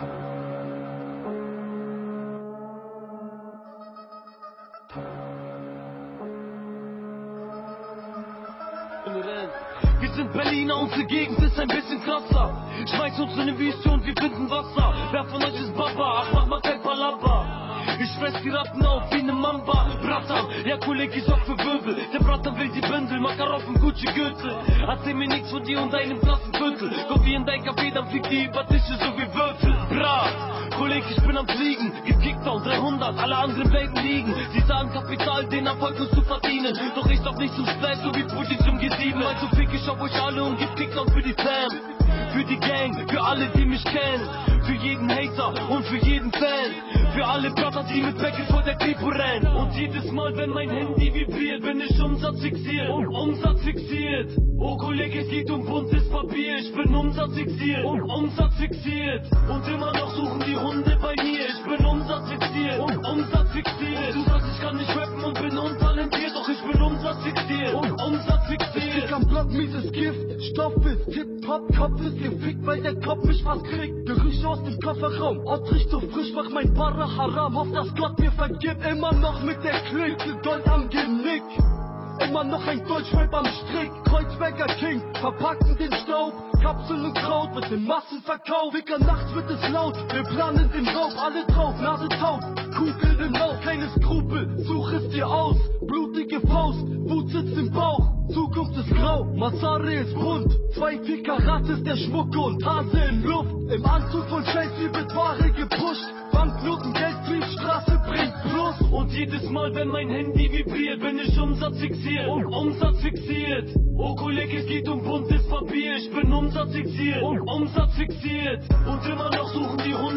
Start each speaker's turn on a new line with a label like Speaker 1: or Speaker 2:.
Speaker 1: Wir sind Berliner, unsere Gegend ist ein bisschen krasser. Schmeiß uns in eine Wüste und wir finden Wasser. Wer von euch ist Baba? Ach, mach mal kein Palabra. Ich fress die Ratten auf wie ne Mamba. Bratan, ja Kollege, ich sorg für Wirbel. Der Bratan will die Bündel, Makarov im Gucci Gürtel. Erzähl mir nichts von dir und deinem Klassenviertel. Komm wie in dein Café, dann fliegt die über Tische so wie Würfel. Kollege, ich bin am Fliegen, gib Kickdown 300, alle anderen bleiben liegen. Sie sagen Kapital, den Erfolg uns zu verdienen. Doch ich doch nicht zum Splash, so wie zum G7. Also fick ich auf euch alle und gib Kickdown für die Fam. Für die Gang, für alle, die mich kennen. Für jeden Hater und für jeden Fan. Für alle Brother, die mit Becken vor der Kripo rennen. Und jedes Mal, wenn mein Handy vibriert, bin ich umsatzfixiert. Um, umsatzfixiert. Oh Kollege, es geht um buntes Papier. Ich bin umsatzfixiert. Um, umsatzfixiert. Und immer noch suchen die Hunde bei mir. Ich bin umsatzfixiert. Um, umsatzfixiert. Du sagst, ich kann nicht rappen und bin untalentiert. Doch ich bin umsatzfixiert. Um, umsatzfixiert.
Speaker 2: Ich am Block mieses Gift, Stoff ist Hip-Hop, Kopf ist gefickt, weil der Kopf mich was kriegt. Gerüche aus dem Kofferraum, Ort riecht so frisch, mach mein Barra haram. Hoff, dass Gott mir vergibt, immer noch mit der Klinke, Gold am Genick. Immer noch ein Deutschrap am Strick, Kreuzberger King, verpacken den Staub, Kapseln und Kraut, wird in Massen verkauft. Wicker nachts wird es laut, wir planen den Raub, alle drauf, Nase taub, Kugel im Lauf, keine Skrupel, such es dir aus, blutige Faust, Massare ist bunt, zwei, vier Karat ist der Schmuck und Hase in Luft, im Anzug von Chelsea wird Ware gepusht, Banknoten, Geldbrief, Straße bringt Plus.
Speaker 1: Und jedes Mal, wenn mein Handy vibriert, bin ich umsatzfixiert. Um, umsatzfixiert. Oh Kollege, es geht um buntes Papier. Ich bin umsatzfixiert. Um, umsatzfixiert. Und immer noch suchen die Hunde